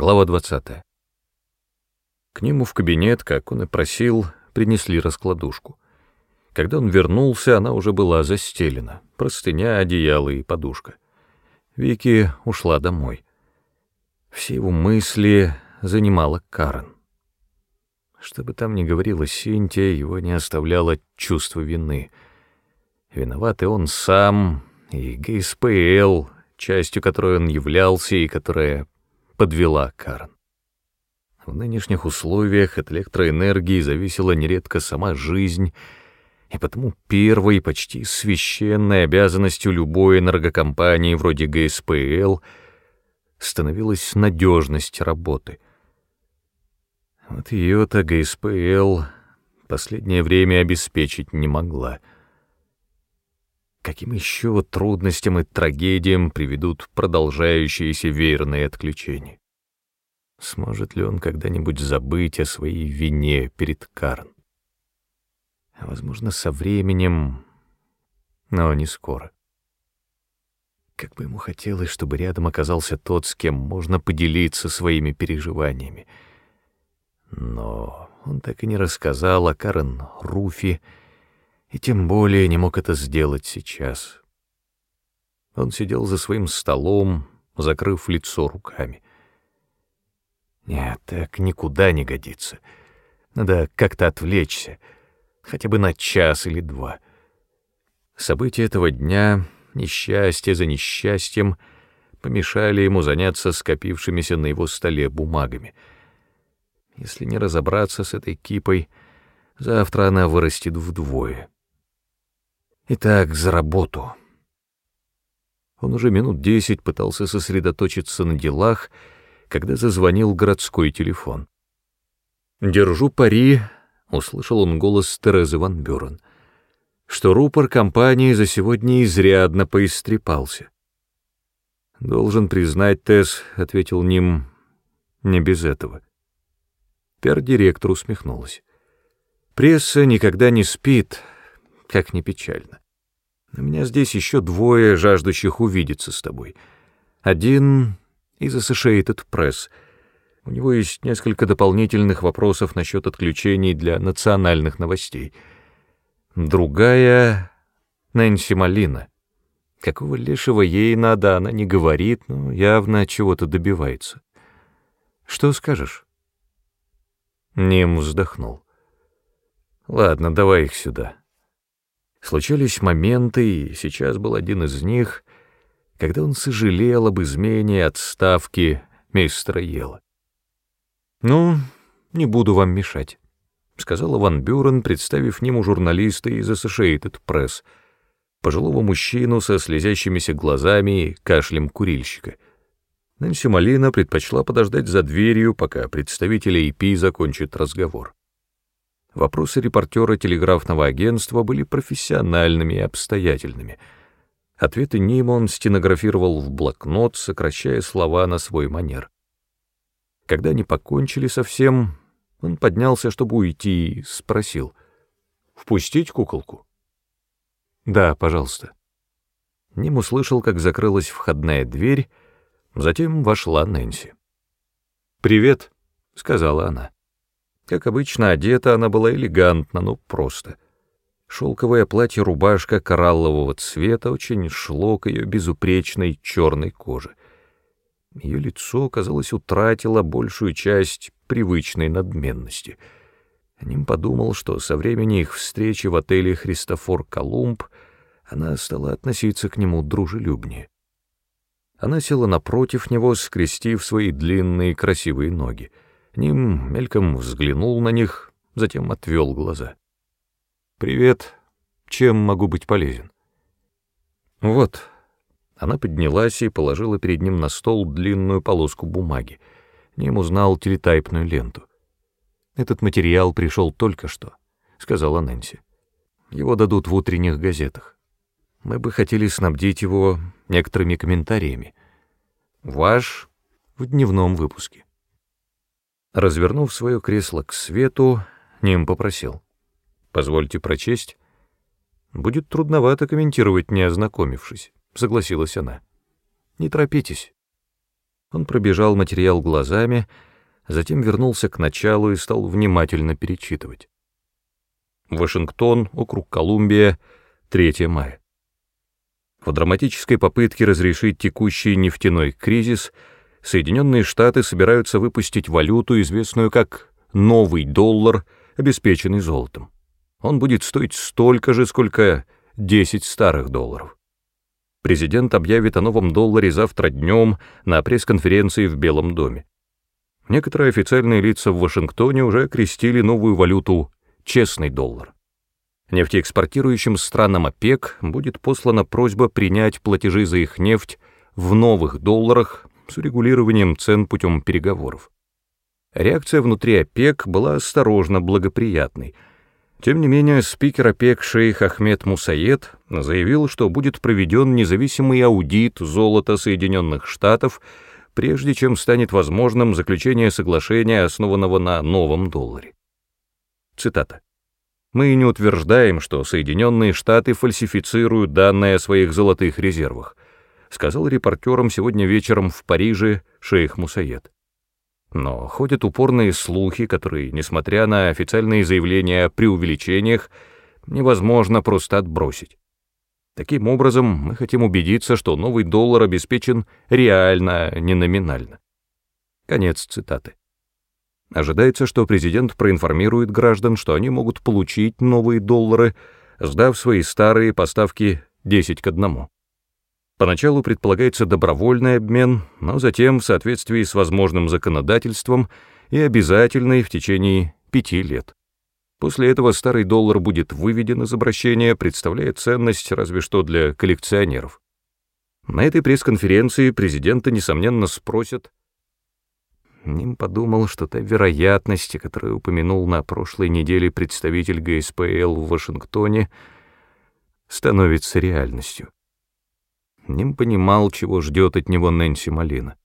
Глава 20. К нему в кабинет, как он и просил, принесли раскладушку. Когда он вернулся, она уже была застелена. Простыня, одеяло и подушка. Вики ушла домой. Все его мысли занимала Карен. Что бы там ни говорила Синтия, его не оставляло чувство вины. Виноват и он сам, и ГСПЛ, частью которой он являлся и которая подвела Карен. В нынешних условиях от электроэнергии зависела нередко сама жизнь, и потому первой, почти священной обязанностью любой энергокомпании вроде ГСПЛ становилась надежность работы. Вот ее-то ГСПЛ последнее время обеспечить не могла. Каким еще трудностям и трагедиям приведут продолжающиеся веерные отключения? Сможет ли он когда-нибудь забыть о своей вине перед Карн? Возможно, со временем, но не скоро. Как бы ему хотелось, чтобы рядом оказался тот, с кем можно поделиться своими переживаниями. Но он так и не рассказал о Карен Руфи, и тем более не мог это сделать сейчас. Он сидел за своим столом, закрыв лицо руками. Нет, так никуда не годится. Надо как-то отвлечься, хотя бы на час или два. События этого дня, несчастье за несчастьем, помешали ему заняться скопившимися на его столе бумагами. Если не разобраться с этой кипой, завтра она вырастет вдвое. Итак, за работу. Он уже минут десять пытался сосредоточиться на делах, когда зазвонил городской телефон. «Держу пари», — услышал он голос Терезы Ван Бюрен, что рупор компании за сегодня изрядно поистрепался. «Должен признать, Тесс», — ответил Ним, — «не без этого». Пер-директор усмехнулась. «Пресса никогда не спит, как ни печально. У меня здесь еще двое, жаждущих увидеться с тобой. Один из Associated Press. У него есть несколько дополнительных вопросов насчет отключений для национальных новостей. Другая — Нэнси Малина. Какого лешего ей надо, она не говорит, но явно чего-то добивается. Что скажешь? Ним вздохнул. Ладно, давай их сюда. Случались моменты, и сейчас был один из них, когда он сожалел об измене отставке мистера Ела. «Ну, не буду вам мешать», — сказала Ван Бюрен, представив нему журналиста из Associated Press, пожилого мужчину со слезящимися глазами и кашлем курильщика. Нэнси Малина предпочла подождать за дверью, пока представители EP закончат разговор. Вопросы репортера телеграфного агентства были профессиональными и обстоятельными. Ответы Нима он стенографировал в блокнот, сокращая слова на свой манер. Когда они покончили совсем, он поднялся, чтобы уйти, и спросил. «Впустить куколку?» «Да, пожалуйста». Ним услышал, как закрылась входная дверь, затем вошла Нэнси. «Привет», — сказала она. Как обычно, одета она была элегантно, но просто. Шелковое платье-рубашка кораллового цвета очень шло к ее безупречной черной коже. Ее лицо, казалось, утратило большую часть привычной надменности. Ним подумал, что со времени их встречи в отеле «Христофор Колумб» она стала относиться к нему дружелюбнее. Она села напротив него, скрестив свои длинные красивые ноги. Ним мельком взглянул на них, затем отвел глаза. «Привет. Чем могу быть полезен?» «Вот». Она поднялась и положила перед ним на стол длинную полоску бумаги. Ним узнал телетайпную ленту. «Этот материал пришел только что», — сказала Нэнси. «Его дадут в утренних газетах. Мы бы хотели снабдить его некоторыми комментариями. Ваш в дневном выпуске». Развернув свое кресло к свету, Ним попросил. «Позвольте прочесть». «Будет трудновато комментировать, не ознакомившись», — согласилась она. «Не торопитесь». Он пробежал материал глазами, затем вернулся к началу и стал внимательно перечитывать. Вашингтон, округ Колумбия, 3 мая. В драматической попытке разрешить текущий нефтяной кризис Соединенные Штаты собираются выпустить валюту, известную как «новый доллар», обеспеченный золотом. Он будет стоить столько же, сколько 10 старых долларов. Президент объявит о новом долларе завтра днем на пресс-конференции в Белом доме. Некоторые официальные лица в Вашингтоне уже крестили новую валюту «честный доллар». Нефтеэкспортирующим странам ОПЕК будет послана просьба принять платежи за их нефть в новых долларах с урегулированием цен путем переговоров. Реакция внутри ОПЕК была осторожно благоприятной. Тем не менее, спикер ОПЕК шейх Ахмед Мусаед заявил, что будет проведен независимый аудит золота Соединенных Штатов, прежде чем станет возможным заключение соглашения, основанного на новом долларе. Цитата. Мы не утверждаем, что Соединенные Штаты фальсифицируют данные о своих золотых резервах, сказал репортерам сегодня вечером в Париже шейх Мусаед. Но ходят упорные слухи, которые, несмотря на официальные заявления о преувеличениях, невозможно просто отбросить. Таким образом, мы хотим убедиться, что новый доллар обеспечен реально, а не номинально. Конец цитаты. Ожидается, что президент проинформирует граждан, что они могут получить новые доллары, сдав свои старые поставки 10 к 1. Поначалу предполагается добровольный обмен, но затем, в соответствии с возможным законодательством, и обязательный в течение пяти лет. После этого старый доллар будет выведен из обращения, представляя ценность разве что для коллекционеров. На этой пресс-конференции президента, несомненно, спросят, Ним подумал, что та вероятность, которую упомянул на прошлой неделе представитель ГСПЛ в Вашингтоне, становится реальностью. Ним понимал, чего ждет от него Нэнси Малина.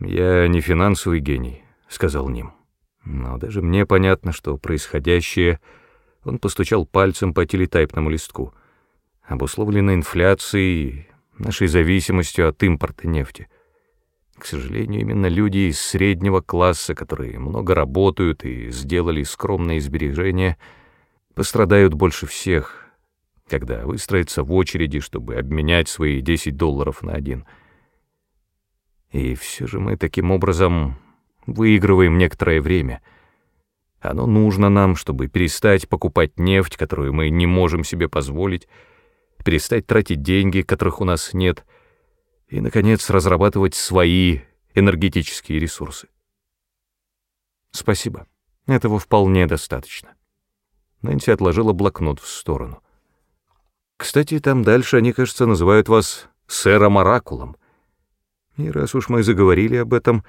«Я не финансовый гений», — сказал Ним. «Но даже мне понятно, что происходящее...» Он постучал пальцем по телетайпному листку. «Обусловлено инфляцией, нашей зависимостью от импорта нефти. К сожалению, именно люди из среднего класса, которые много работают и сделали скромные сбережения, пострадают больше всех, когда выстроятся в очереди, чтобы обменять свои 10 долларов на один. И все же мы таким образом выигрываем некоторое время. Оно нужно нам, чтобы перестать покупать нефть, которую мы не можем себе позволить, перестать тратить деньги, которых у нас нет — и, наконец, разрабатывать свои энергетические ресурсы. Спасибо. Этого вполне достаточно. Нэнси отложила блокнот в сторону. Кстати, там дальше они, кажется, называют вас сэром Оракулом. И раз уж мы заговорили об этом,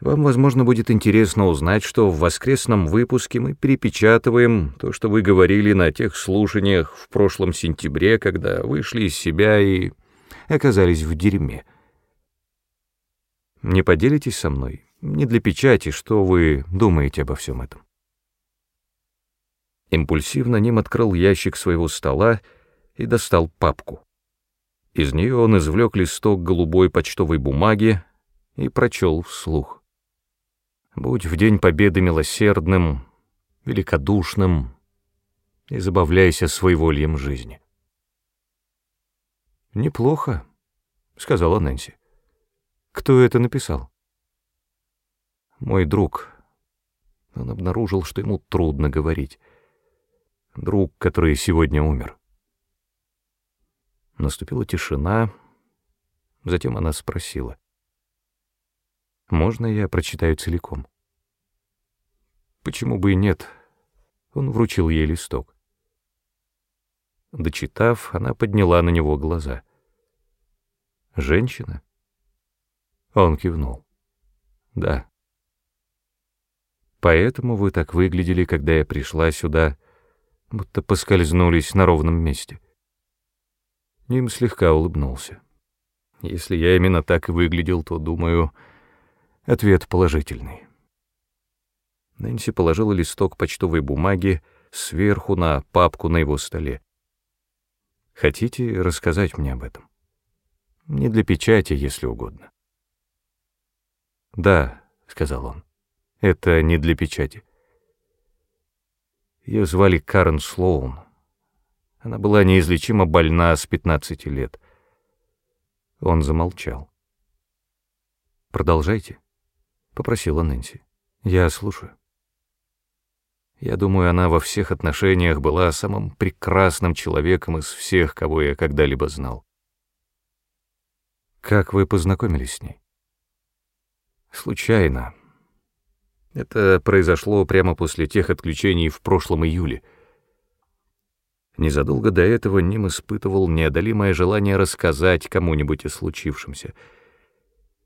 вам, возможно, будет интересно узнать, что в воскресном выпуске мы перепечатываем то, что вы говорили на тех слушаниях в прошлом сентябре, когда вышли из себя и оказались в дерьме. Не поделитесь со мной, не для печати, что вы думаете обо всем этом. Импульсивно Ним открыл ящик своего стола и достал папку. Из нее он извлек листок голубой почтовой бумаги и прочел вслух. «Будь в день победы милосердным, великодушным и забавляйся своевольем жизни». «Неплохо», — сказала Нэнси. «Кто это написал?» «Мой друг». Он обнаружил, что ему трудно говорить. Друг, который сегодня умер. Наступила тишина, затем она спросила. «Можно я прочитаю целиком?» «Почему бы и нет?» Он вручил ей листок. Дочитав, она подняла на него глаза. «Женщина?» Он кивнул. «Да». «Поэтому вы так выглядели, когда я пришла сюда, будто поскользнулись на ровном месте». Ним слегка улыбнулся. «Если я именно так и выглядел, то, думаю, ответ положительный». Нэнси положила листок почтовой бумаги сверху на папку на его столе. Хотите рассказать мне об этом? Не для печати, если угодно. «Да», — сказал он, — «это не для печати». Ее звали Карен Слоун. Она была неизлечимо больна с 15 лет. Он замолчал. «Продолжайте», — попросила Нэнси. «Я слушаю». Я думаю, она во всех отношениях была самым прекрасным человеком из всех, кого я когда-либо знал. Как вы познакомились с ней? Случайно. Это произошло прямо после тех отключений в прошлом июле. Незадолго до этого Ним испытывал неодолимое желание рассказать кому-нибудь о случившемся.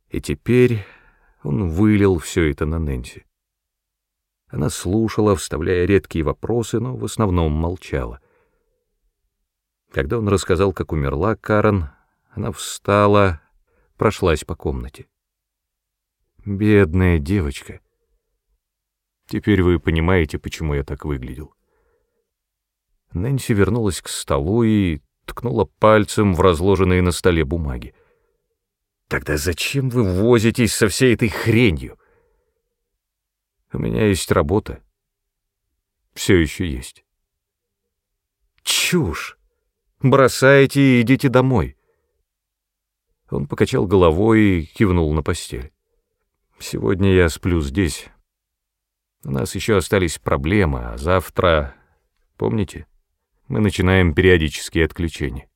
И теперь он вылил все это на Нэнси. Она слушала, вставляя редкие вопросы, но в основном молчала. Когда он рассказал, как умерла Карен, она встала, прошлась по комнате. Бедная девочка. Теперь вы понимаете, почему я так выглядел. Нэнси вернулась к столу и ткнула пальцем в разложенные на столе бумаги. «Тогда зачем вы возитесь со всей этой хренью?» У меня есть работа. Все еще есть. Чушь! Бросайте и идите домой. Он покачал головой и кивнул на постель. Сегодня я сплю здесь. У нас еще остались проблемы, а завтра, помните, мы начинаем периодические отключения.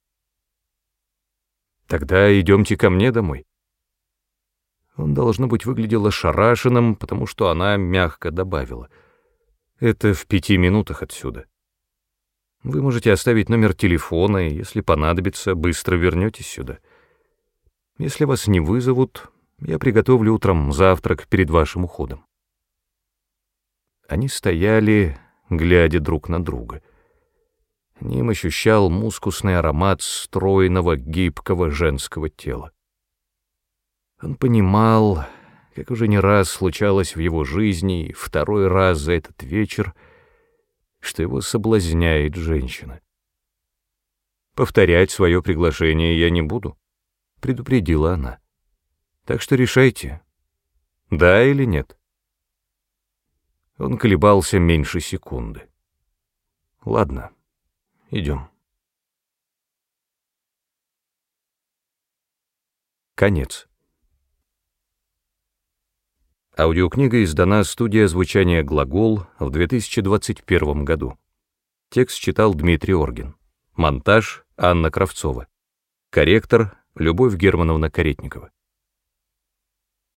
Тогда идемте ко мне домой. Он, должно быть, выглядел ошарашенным, потому что она мягко добавила. «Это в пяти минутах отсюда. Вы можете оставить номер телефона, и, если понадобится, быстро вернетесь сюда. Если вас не вызовут, я приготовлю утром завтрак перед вашим уходом». Они стояли, глядя друг на друга. Ним ощущал мускусный аромат стройного, гибкого женского тела. Он понимал, как уже не раз случалось в его жизни, и второй раз за этот вечер, что его соблазняет женщина. «Повторять свое приглашение я не буду», — предупредила она. «Так что решайте, да или нет». Он колебался меньше секунды. «Ладно, идем». Конец. Аудиокнига издана студия звучания «Глагол» в 2021 году. Текст читал Дмитрий Оргин. Монтаж Анна Кравцова. Корректор Любовь Германовна Каретникова.